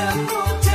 Shabbat